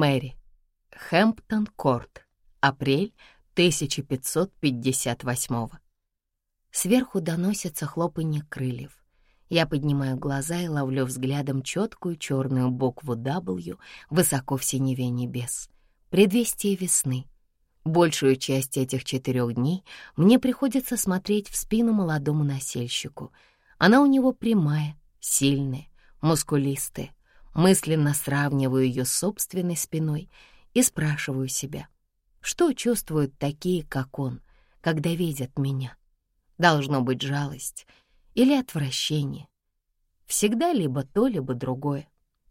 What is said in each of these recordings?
Мэри. Хэмптон-Корт. Апрель 1558 Сверху доносится хлопанье крыльев. Я поднимаю глаза и ловлю взглядом четкую черную букву W высоко в синеве небес. Предвестие весны. Большую часть этих четырех дней мне приходится смотреть в спину молодому носильщику. Она у него прямая, сильная, мускулистая. Мысленно сравниваю ее с собственной спиной и спрашиваю себя, что чувствуют такие, как он, когда видят меня. Должно быть жалость или отвращение. Всегда либо то, либо другое.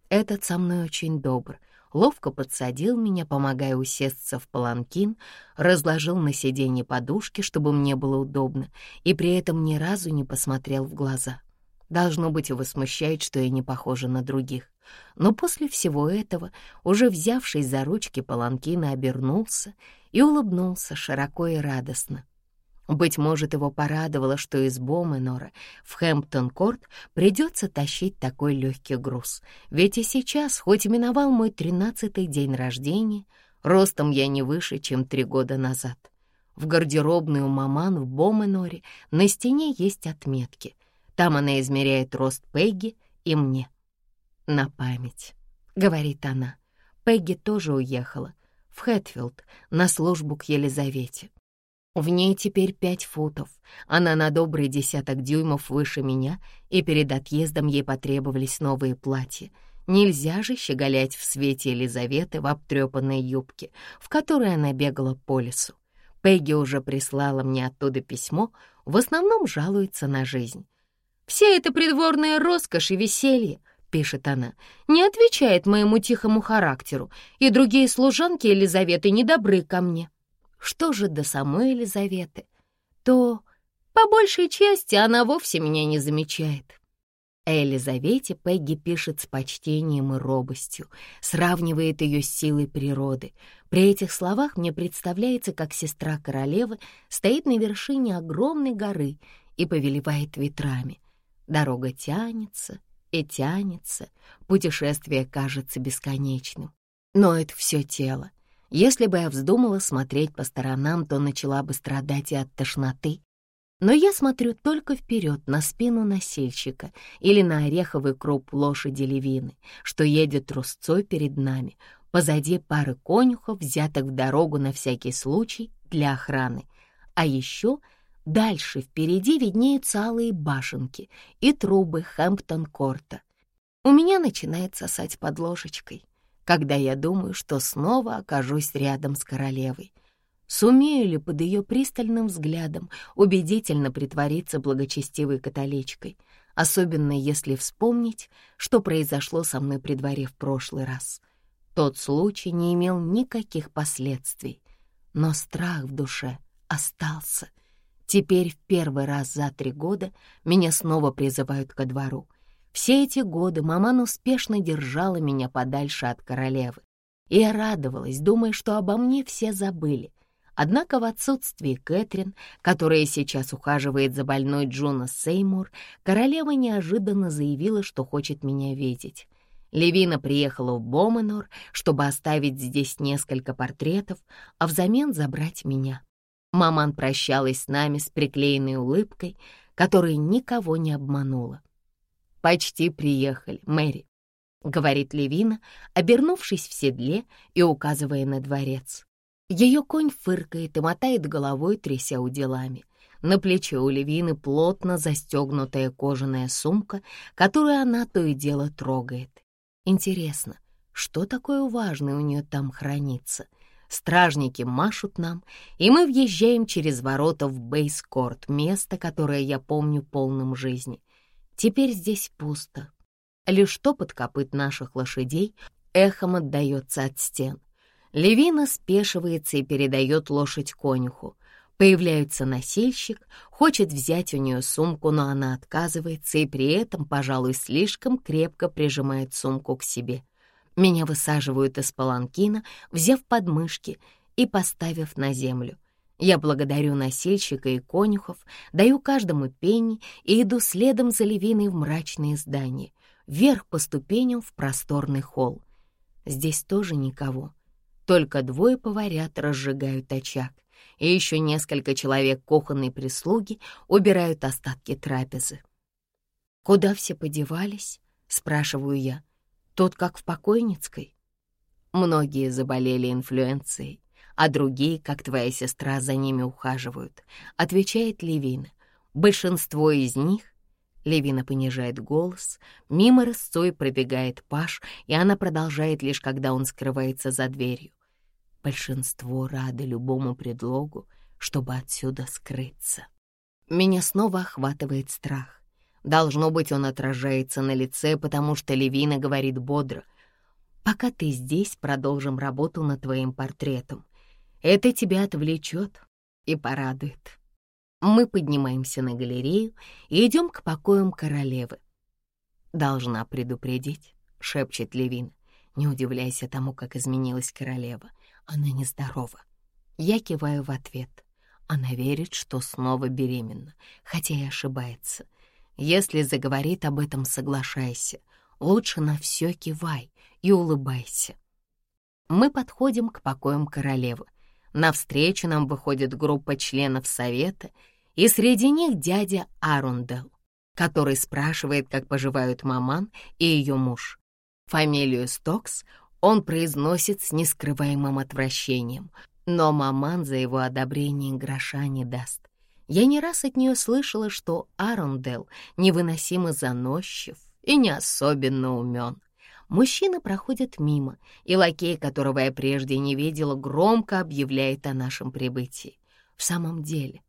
Этот со мной очень добр, ловко подсадил меня, помогая усесться в паланкин, разложил на сиденье подушки, чтобы мне было удобно, и при этом ни разу не посмотрел в глаза. Должно быть, его смущает, что я не похожа на других. Но после всего этого, уже взявшись за ручки паланкина, обернулся и улыбнулся широко и радостно. Быть может, его порадовало, что из Боменора в Хэмптон-Корт придется тащить такой легкий груз. Ведь и сейчас, хоть миновал мой тринадцатый день рождения, ростом я не выше, чем три года назад. В гардеробной у маман в Боменоре на стене есть отметки. Там она измеряет рост Пегги и мне. «На память», — говорит она. Пегги тоже уехала в Хэтфилд на службу к Елизавете. В ней теперь пять футов. Она на добрый десяток дюймов выше меня, и перед отъездом ей потребовались новые платья. Нельзя же щеголять в свете Елизаветы в обтрепанной юбке, в которой она бегала по лесу. Пегги уже прислала мне оттуда письмо, в основном жалуется на жизнь. «Вся эта придворная роскошь и веселье», — пишет она, — «не отвечает моему тихому характеру, и другие служанки Елизаветы недобры ко мне». Что же до самой Елизаветы, то по большей части она вовсе меня не замечает. Елизавете Пегги пишет с почтением и робостью, сравнивает ее с силой природы. При этих словах мне представляется, как сестра королевы стоит на вершине огромной горы и повелевает ветрами. Дорога тянется и тянется, путешествие кажется бесконечным. Но это все тело, если бы я вздумала смотреть по сторонам, то начала бы страдать и от тошноты. Но я смотрю только вперед, на спину носильщика или на ореховый круп лошади Левины, что едет трусцой перед нами, позади пары конюхов, взятых в дорогу на всякий случай для охраны. А еще дальше впереди виднеются алые башенки и трубы Хэмптон-Корта. У меня начинает сосать под ложечкой когда я думаю, что снова окажусь рядом с королевой. Сумею ли под ее пристальным взглядом убедительно притвориться благочестивой католичкой, особенно если вспомнить, что произошло со мной при дворе в прошлый раз. Тот случай не имел никаких последствий, но страх в душе остался. Теперь в первый раз за три года меня снова призывают ко двору — все эти годы маман успешно держала меня подальше от королевы. И я радовалась, думая, что обо мне все забыли. Однако в отсутствии Кэтрин, которая сейчас ухаживает за больной Джуна Сеймур, королева неожиданно заявила, что хочет меня видеть. Левина приехала в Боменор, чтобы оставить здесь несколько портретов, а взамен забрать меня. Маман прощалась с нами с приклеенной улыбкой, которая никого не обманула. «Почти приехали, Мэри», — говорит Левина, обернувшись в седле и указывая на дворец. Ее конь фыркает и мотает головой, тряся уделами. На плече у Левины плотно застегнутая кожаная сумка, которую она то и дело трогает. Интересно, что такое важное у нее там хранится? Стражники машут нам, и мы въезжаем через ворота в Бейскорт, место, которое я помню полным жизни. Теперь здесь пусто. Лишь топот копыт наших лошадей эхом отдается от стен. Левина спешивается и передает лошадь конюху. Появляется носильщик, хочет взять у нее сумку, но она отказывается и при этом, пожалуй, слишком крепко прижимает сумку к себе. Меня высаживают из паланкина, взяв подмышки и поставив на землю — я благодарю носильщика и конюхов, даю каждому пенни и иду следом за Левиной в мрачные здания, вверх по ступеням в просторный холл. Здесь тоже никого. Только двое поварят разжигают очаг, и еще несколько человек кухонной прислуги убирают остатки трапезы. «Куда все подевались?» — спрашиваю я. «Тут как в покойницкой?» Многие заболели инфлюенцией, а другие, как твоя сестра, за ними ухаживают, отвечает Левина. Большинство из них Левина понижает голос, мимо рысцой пробегает Паш, и она продолжает лишь, когда он скрывается за дверью. Большинство рады любому предлогу, чтобы отсюда скрыться. Меня снова охватывает страх. Должно быть, он отражается на лице, потому что Левина говорит бодро. «Пока ты здесь, продолжим работу над твоим портретом. Это тебя отвлечет и порадует». Мы поднимаемся на галерею и идем к покоям королевы. «Должна предупредить», — шепчет Левин. «Не удивляйся тому, как изменилась королева. Она нездорова». Я киваю в ответ. Она верит, что снова беременна, хотя и ошибается. Если заговорит об этом, соглашайся. Лучше на все кивай и улыбайся. Мы подходим к покоям королевы. Навстречу нам выходит группа членов совета, и среди них дядя Арундел, который спрашивает, как поживают маман и ее муж. Фамилию Стокс он произносит с нескрываемым отвращением, но маман за его одобрение гроша не даст. Я не раз от нее слышала, что Арундел невыносимо заносчив и не особенно умен. Мужчина проходит мимо, и лакей, которого я прежде не видела, громко объявляет о нашем прибытии. В самом деле,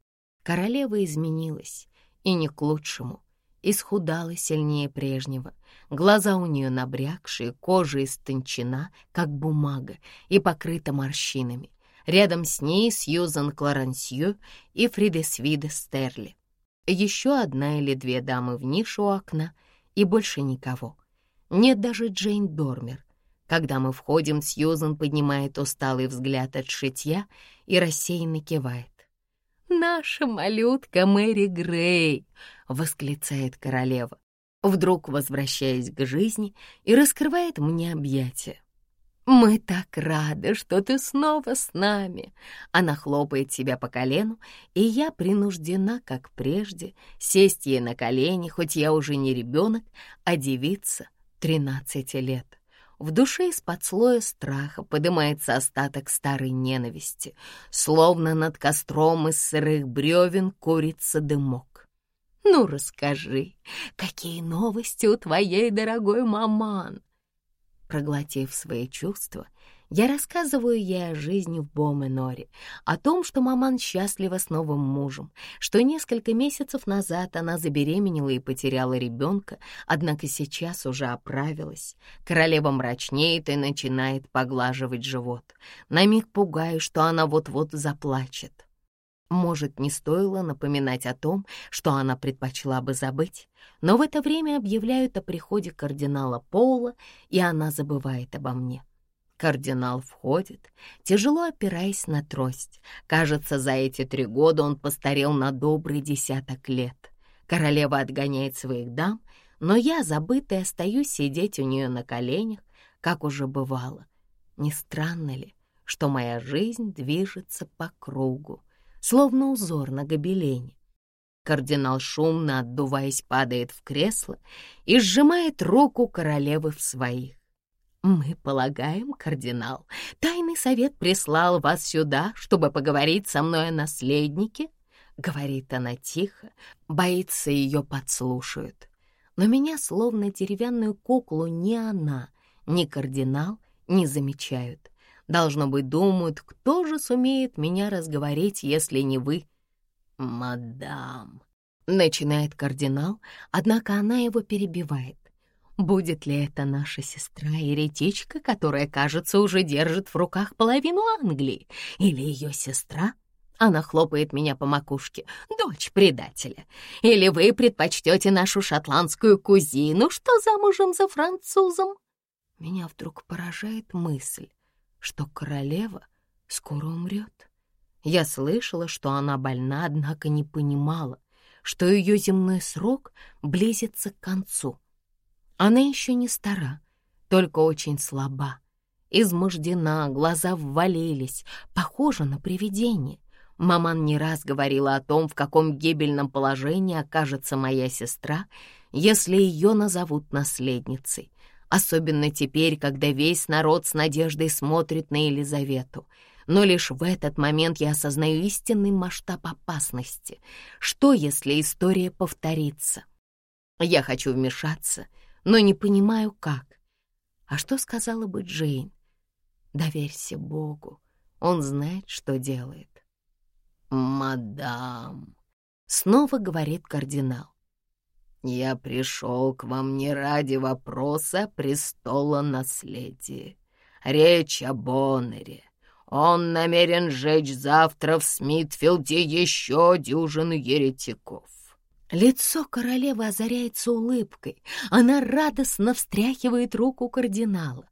королева изменилась, и не к лучшему. Исхудала сильнее прежнего. Глаза у нее набрякшие, кожа истончена, как бумага, и покрыта морщинами. Рядом с ней Сьюзан Кларансью и Фридесвида Стерли. Еще одна или две дамы в нише у окна, и больше никого. Нет даже Джейн Дормер. Когда мы входим, Сьюзан поднимает усталый взгляд от шитья и рассеянно кивает. «Наша малютка Мэри Грей!» — восклицает королева, вдруг возвращаясь к жизни и раскрывает мне объятия. «Мы так рады, что ты снова с нами!» Она хлопает себя по колену, и я принуждена, как прежде, сесть ей на колени, хоть я уже не ребенок, а девица — тринадцати лет. В душе из-под слоя страха поднимается остаток старой ненависти, словно над костром из сырых бревен курится дымок. «Ну, расскажи, какие новости у твоей дорогой маман?» Проглотив свои чувства, я рассказываю ей о жизни в Боменоре, о том, что маман счастлива с новым мужем, что несколько месяцев назад она забеременела и потеряла ребенка, однако сейчас уже оправилась. Королева мрачнеет и начинает поглаживать живот. На миг пугаю, что она вот-вот заплачет. Может, не стоило напоминать о том, что она предпочла бы забыть, но в это время объявляют о приходе кардинала Поула, и она забывает обо мне. Кардинал входит, тяжело опираясь на трость. Кажется, за эти три года он постарел на добрый десяток лет. Королева отгоняет своих дам, но я, забытая, остаюсь сидеть у нее на коленях, как уже бывало. Не странно ли, что моя жизнь движется по кругу, словно узор на гобелене? Кардинал шумно, отдуваясь, падает в кресло и сжимает руку королевы в своих. «Мы полагаем, кардинал, тайный совет прислал вас сюда, чтобы поговорить со мной о наследнике?» Говорит она тихо, боится ее подслушают. Но меня, словно деревянную куклу, ни она, ни кардинал не замечают. Должно быть, думают, кто же сумеет меня разговорить, если не вы. «Мадам», — начинает кардинал, однако она его перебивает. Будет ли это наша сестра-еретичка, которая, кажется, уже держит в руках половину Англии? Или ее сестра? Она хлопает меня по макушке. Дочь предателя. Или вы предпочтете нашу шотландскую кузину, что замужем за французом? Меня вдруг поражает мысль, что королева скоро умрет. Я слышала, что она больна, однако не понимала, что ее земной срок близится к концу. Она еще не стара, только очень слаба. Измождена, глаза ввалились, похоже на привидение. Маман не раз говорила о том, в каком гибельном положении окажется моя сестра, если ее назовут наследницей. Особенно теперь, когда весь народ с надеждой смотрит на Елизавету. Но лишь в этот момент я осознаю истинный масштаб опасности. Что, если история повторится? Я хочу вмешаться, но не понимаю, как. А что сказала бы Джейн? Доверься Богу, он знает, что делает. «Мадам», — снова говорит кардинал, «я пришел к вам не ради вопроса престола наследия. Речь о Боннере. Он намерен сжечь завтра в Смитфилде еще дюжину еретиков. Лицо королевы озаряется улыбкой. Она радостно встряхивает руку кардинала.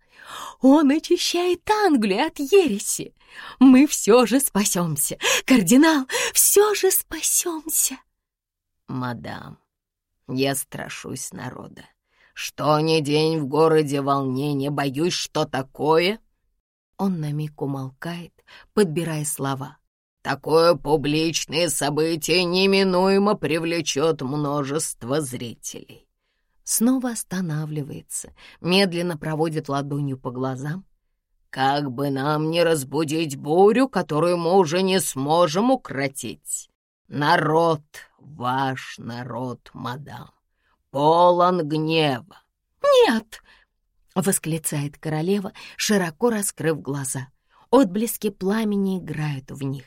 Он очищает Англию от ереси. Мы все же спасемся. Кардинал, все же спасемся. Мадам, я страшусь народа. Что ни день в городе волнение, боюсь, что такое... Он на миг умолкает, подбирая слова. Такое публичное событие неминуемо привлечет множество зрителей снова останавливается, медленно проводит ладонью по глазам. «Как бы нам не разбудить бурю, которую мы уже не сможем укротить! Народ, ваш народ, мадам, полон гнева!» «Нет!» — восклицает королева, широко раскрыв глаза. Отблески пламени играют в них.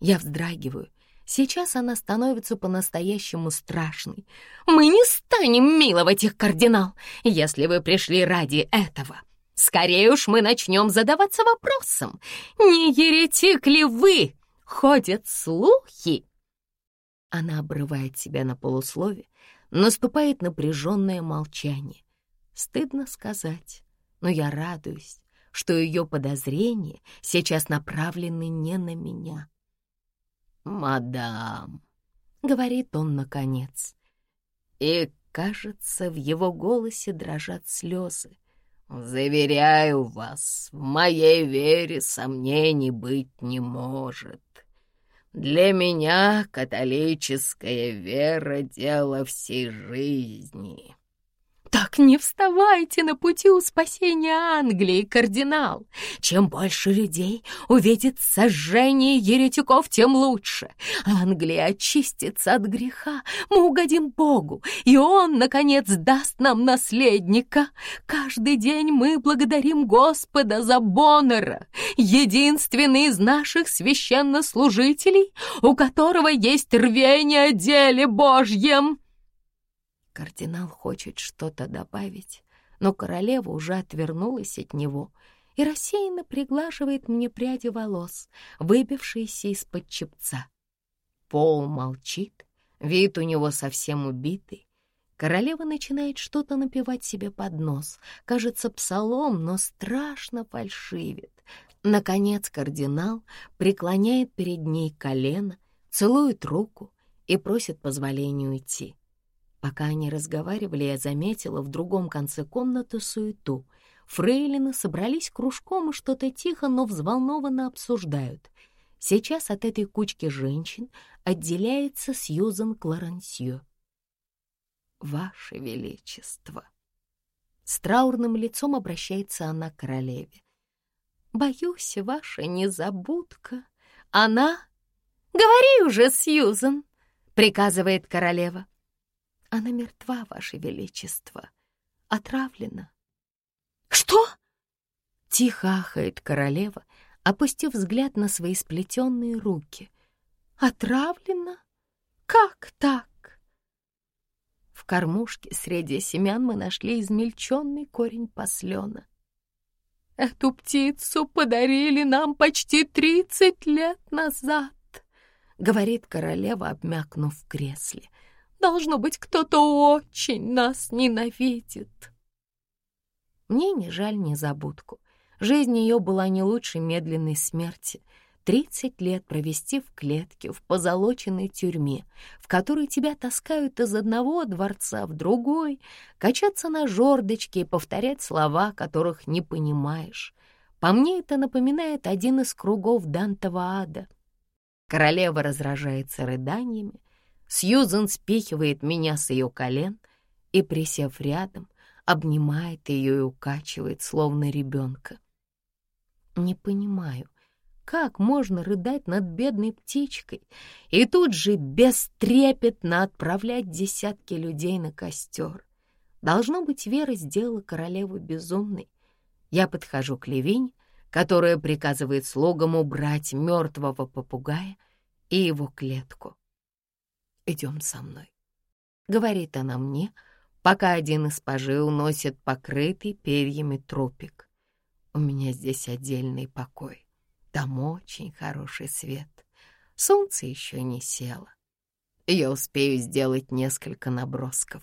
Я вздрагиваю, Сейчас она становится по-настоящему страшной. «Мы не станем миловать их, кардинал, если вы пришли ради этого. Скорее уж мы начнем задаваться вопросом, не еретик ли вы? Ходят слухи!» Она обрывает себя на полуслове, наступает напряженное молчание. Стыдно сказать, но я радуюсь, что ее подозрения сейчас направлены не на меня. «Мадам», — говорит он наконец, и, кажется, в его голосе дрожат слезы. «Заверяю вас, в моей вере сомнений быть не может. Для меня католическая вера — дело всей жизни». Так не вставайте на пути у спасения Англии, кардинал. Чем больше людей увидит сожжение еретиков, тем лучше. Англия очистится от греха, мы угодим Богу, и Он, наконец, даст нам наследника. Каждый день мы благодарим Господа за Боннера, единственный из наших священнослужителей, у которого есть рвение о деле Божьем. Кардинал хочет что-то добавить, но королева уже отвернулась от него и рассеянно приглаживает мне пряди волос, выбившиеся из-под чепца. Пол молчит, вид у него совсем убитый. Королева начинает что-то напевать себе под нос, кажется псалом, но страшно фальшивит. Наконец кардинал преклоняет перед ней колено, целует руку и просит позволения уйти. Пока они разговаривали, я заметила в другом конце комнаты суету. Фрейлины собрались кружком и что-то тихо, но взволнованно обсуждают. Сейчас от этой кучки женщин отделяется Сьюзан Кларансье. «Ваше Величество!» С траурным лицом обращается она к королеве. «Боюсь, ваша незабудка. Она...» «Говори уже, Сьюзан!» — приказывает королева. Она мертва, Ваше Величество, отравлена. Что? Тихо ахает королева, опустив взгляд на свои сплетенные руки. Отравлена? Как так? В кормушке среди семян мы нашли измельченный корень послена. Эту птицу подарили нам почти тридцать лет назад, говорит королева, обмякнув в кресле. Должно быть, кто-то очень нас ненавидит. Мне не жаль незабудку. Жизнь ее была не лучше медленной смерти. Тридцать лет провести в клетке, в позолоченной тюрьме, в которой тебя таскают из одного дворца в другой, качаться на жердочке и повторять слова, которых не понимаешь. По мне это напоминает один из кругов Дантова ада. Королева разражается рыданиями, Сьюзен спихивает меня с ее колен и, присев рядом, обнимает ее и укачивает, словно ребенка. Не понимаю, как можно рыдать над бедной птичкой и тут же бестрепетно отправлять десятки людей на костер? Должно быть, Вера сделала королеву безумной. Я подхожу к Левинь, которая приказывает слугам убрать мертвого попугая и его клетку. «Идем со мной», — говорит она мне, пока один из пажей уносит покрытый перьями трупик. «У меня здесь отдельный покой». Там очень хороший свет. Солнце еще не село. Я успею сделать несколько набросков.